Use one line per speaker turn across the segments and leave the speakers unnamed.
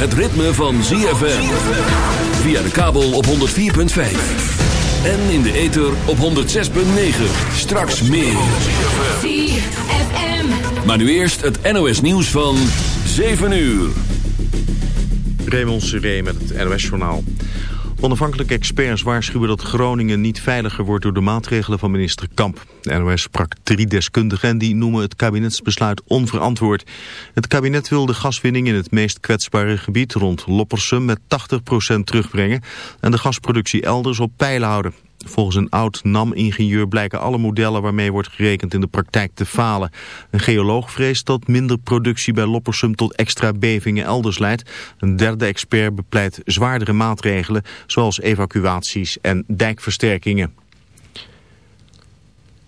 het ritme van ZFM. Via de kabel op 104.5. En in de ether op 106.9. Straks meer. ZFM. Maar nu eerst het NOS nieuws van 7 uur.
Raymond Seré met het NOS journaal. Onafhankelijke experts waarschuwen dat Groningen niet veiliger wordt door de maatregelen van minister Kamp. De NOS sprak drie deskundigen en die noemen het kabinetsbesluit onverantwoord. Het kabinet wil de gaswinning in het meest kwetsbare gebied rond Loppersum met 80% terugbrengen en de gasproductie elders op peil houden. Volgens een oud NAM-ingenieur blijken alle modellen waarmee wordt gerekend in de praktijk te falen. Een geoloog vreest dat minder productie bij Loppersum tot extra bevingen elders leidt. Een derde expert bepleit zwaardere maatregelen zoals evacuaties en dijkversterkingen.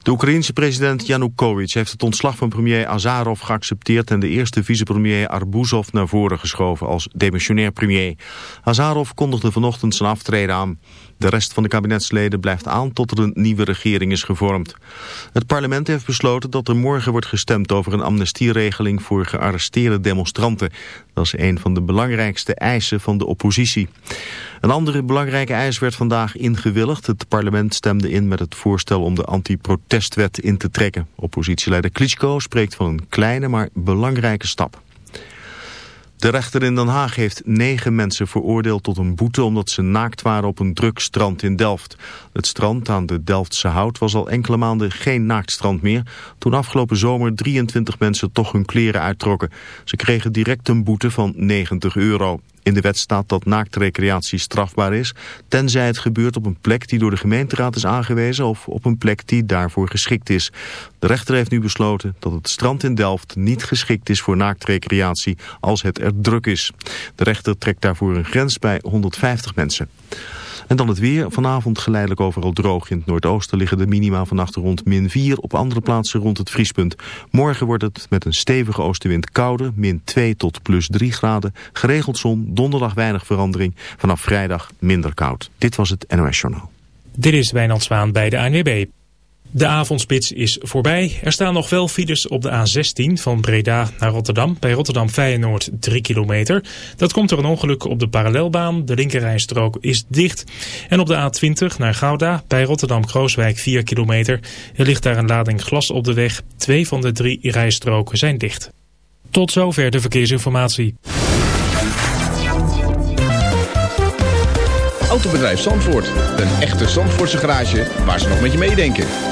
De Oekraïense president Yanukovych heeft het ontslag van premier Azarov geaccepteerd en de eerste vicepremier Arbuzov naar voren geschoven als demissionair premier. Azarov kondigde vanochtend zijn aftreden aan. De rest van de kabinetsleden blijft aan tot er een nieuwe regering is gevormd. Het parlement heeft besloten dat er morgen wordt gestemd over een amnestieregeling voor gearresteerde demonstranten. Dat is een van de belangrijkste eisen van de oppositie. Een andere belangrijke eis werd vandaag ingewilligd. Het parlement stemde in met het voorstel om de anti-protestwet in te trekken. Oppositieleider Klitschko spreekt van een kleine maar belangrijke stap. De rechter in Den Haag heeft negen mensen veroordeeld tot een boete omdat ze naakt waren op een druk strand in Delft. Het strand aan de Delftse Hout was al enkele maanden geen naaktstrand meer, toen afgelopen zomer 23 mensen toch hun kleren uittrokken. Ze kregen direct een boete van 90 euro. In de wet staat dat naaktrecreatie strafbaar is, tenzij het gebeurt op een plek die door de gemeenteraad is aangewezen of op een plek die daarvoor geschikt is. De rechter heeft nu besloten dat het strand in Delft niet geschikt is voor naaktrecreatie als het er druk is. De rechter trekt daarvoor een grens bij 150 mensen. En dan het weer. Vanavond geleidelijk overal droog. In het noordoosten liggen de minima vannacht rond min 4. Op andere plaatsen rond het vriespunt. Morgen wordt het met een stevige oostenwind kouder. Min 2 tot plus 3 graden. Geregeld zon. Donderdag weinig verandering. Vanaf vrijdag minder koud. Dit was het NOS Journaal.
Dit is Wijnand Zwaan bij de ANWB. De avondspits is voorbij. Er staan nog wel files op de A16 van Breda naar Rotterdam. Bij Rotterdam Feyenoord 3 kilometer. Dat komt door een ongeluk op de parallelbaan. De linkerrijstrook is dicht. En op de A20 naar Gouda bij Rotterdam-Krooswijk 4 kilometer. Er ligt daar een lading glas op de weg. Twee van de drie rijstroken zijn dicht. Tot zover de verkeersinformatie.
Autobedrijf Zandvoort. Een echte Zandvoortse garage waar ze nog met je meedenken.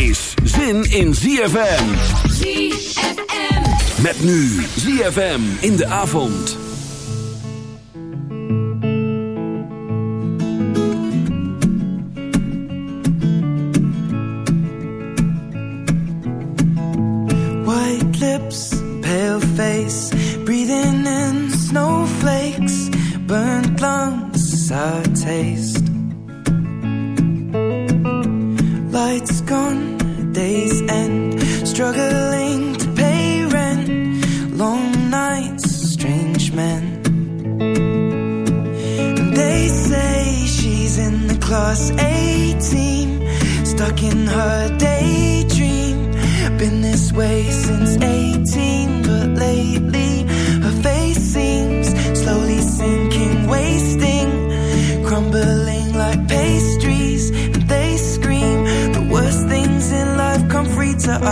is zin in ZFM.
ZFM.
Met nu ZFM in de avond.
White lips, pale face.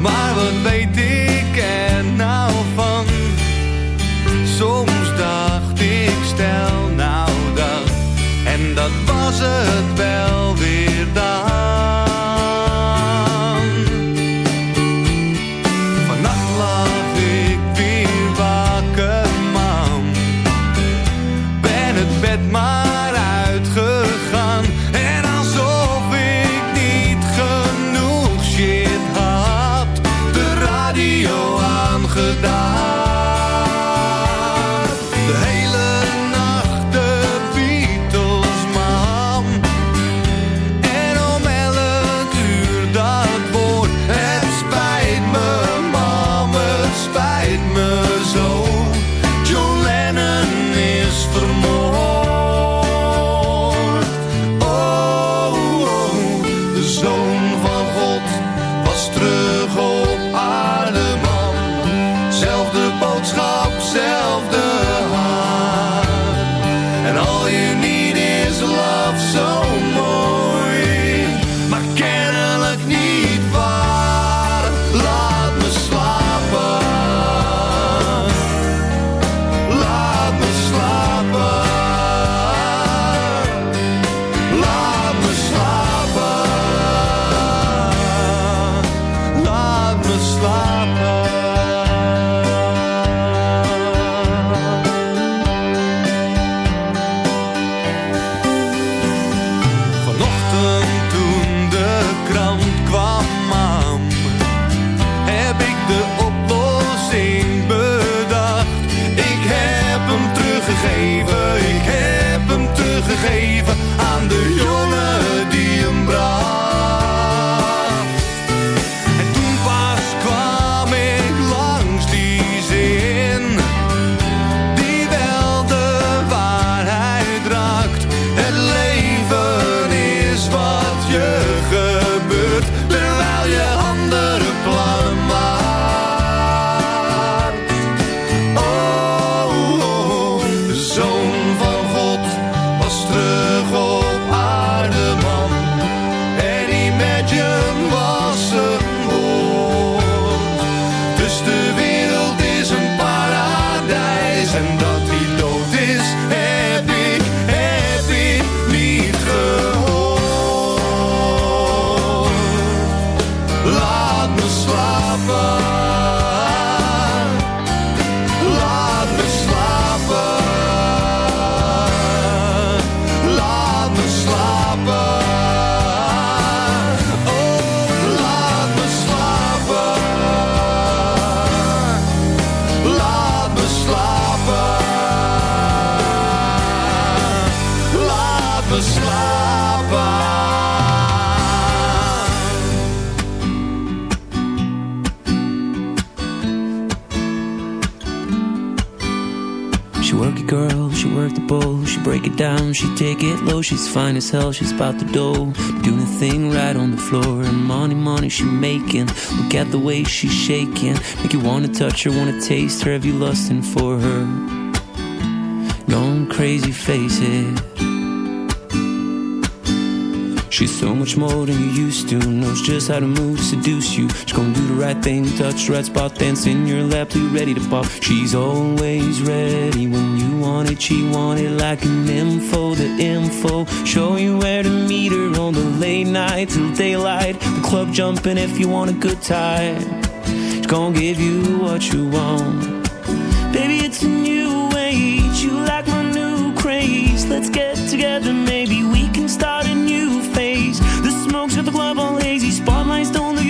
Maar wat weet ik er nou van? Soms dacht ik stel nou dat. En dat was het wel
she take it low, she's fine as hell, she's about the dough, doing a thing right on the floor, and money, money she making, look at the way she's shaking, make you wanna touch her, wanna taste her, have you lusting for her, going crazy, face it. She's so much more than you used to. Knows just how to move, seduce you. She's gonna right thing, touch right spot, dance in your lap you're ready to pop. She's always ready when you want it. She want it like an info, the info. Show you where to meet her on the late night till daylight. The club jumping if you want a good time. She's gonna give you what you want. Baby, it's a new age. You like my new craze. Let's get together, maybe we can start a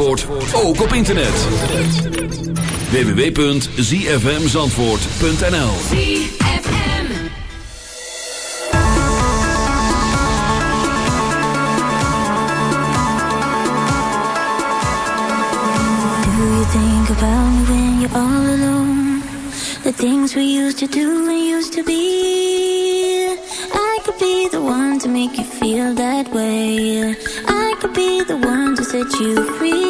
Zandvoort ook op internet. www.zfmzandvoort.nl
Do you think about me when you're all alone? The things we used to do and used to be I could be the one to make you feel that way I could be the one to set you free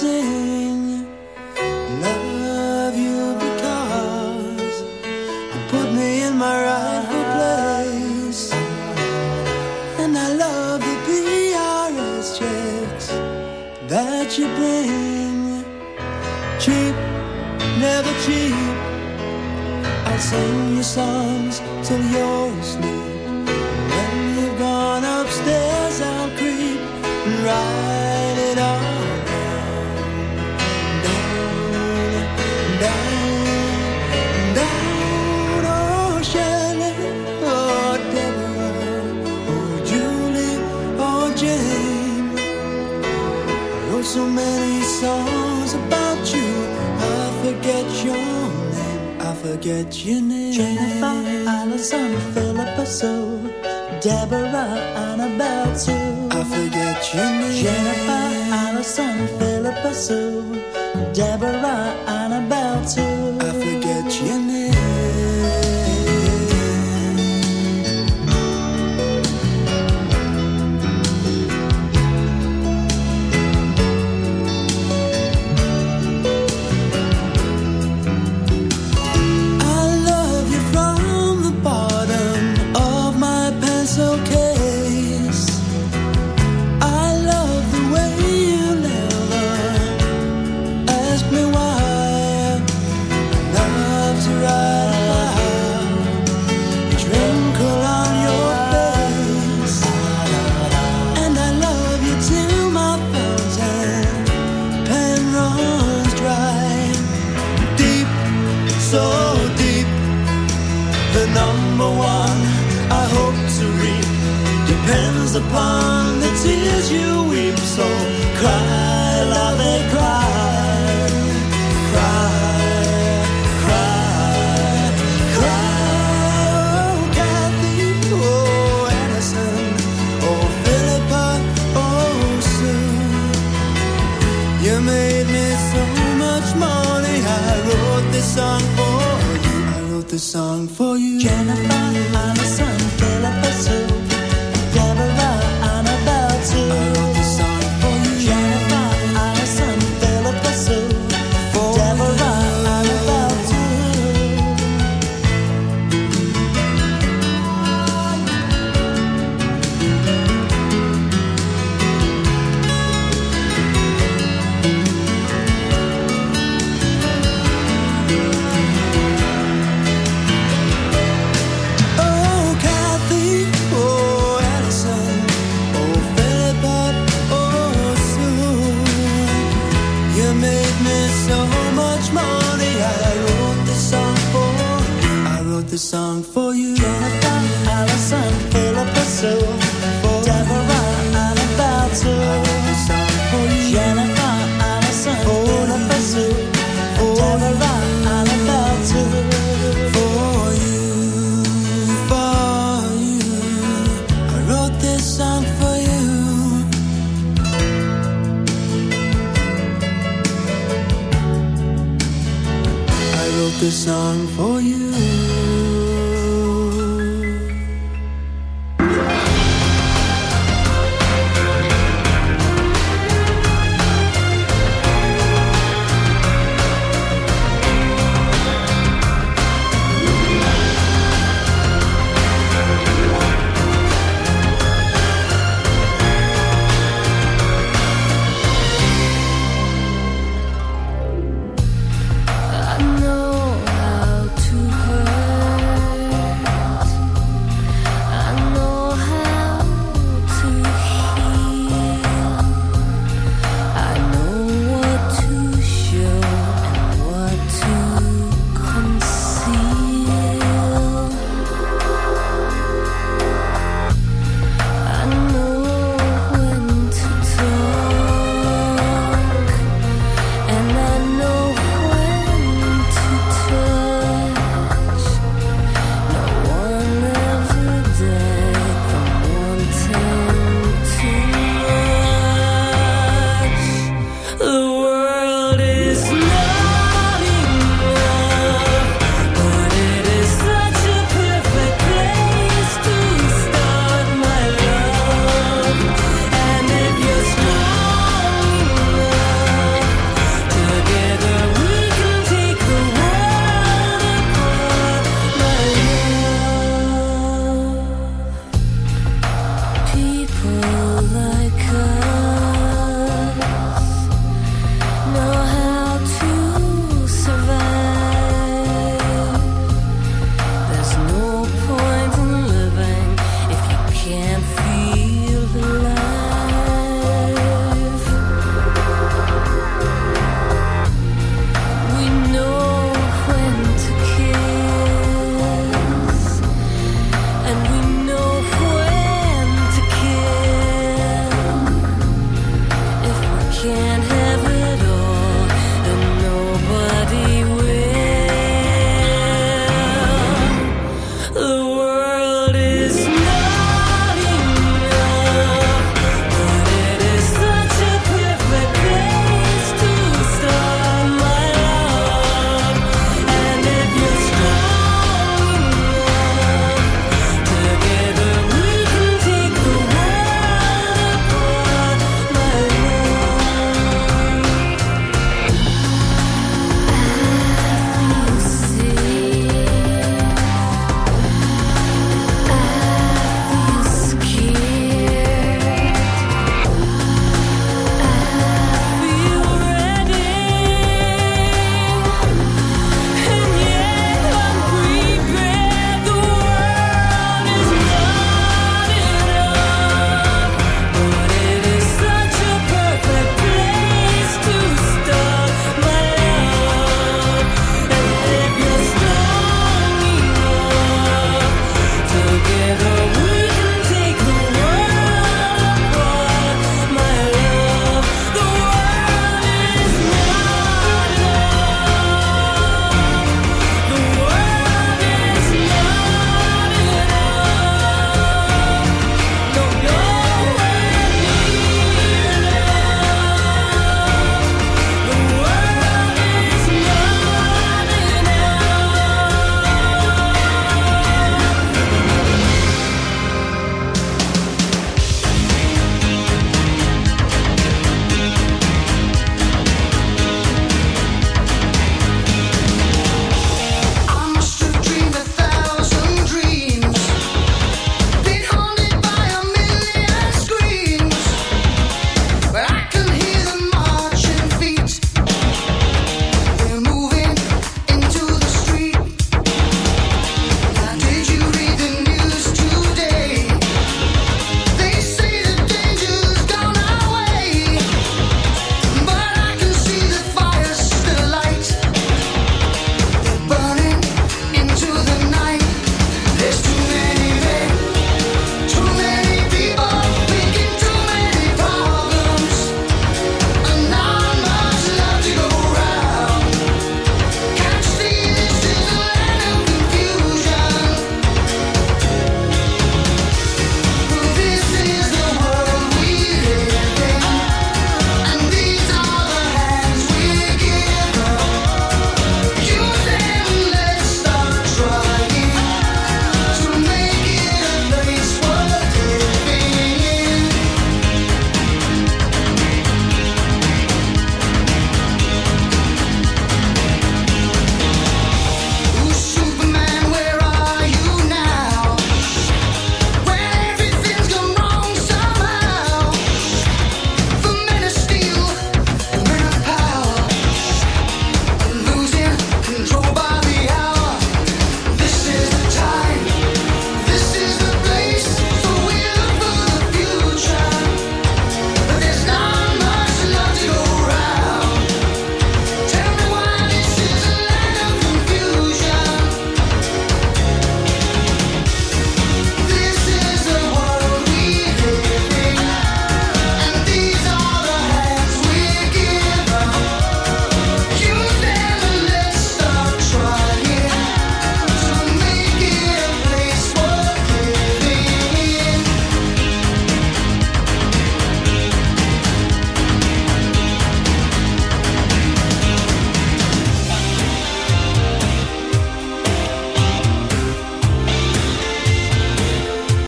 say Deborah.